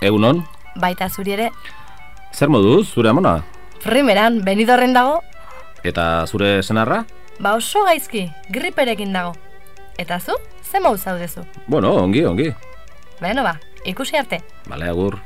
Egunon, Baita zuri ere, zer moduz, zure amona? primeran, benidorren dago, Eta zure senarra? ba oso gaizki, griperekin dago. Eta zu, ze mau zaudezu? Bueno, ongi, ongi. Beno ba, ikusi arte. Bale, agur.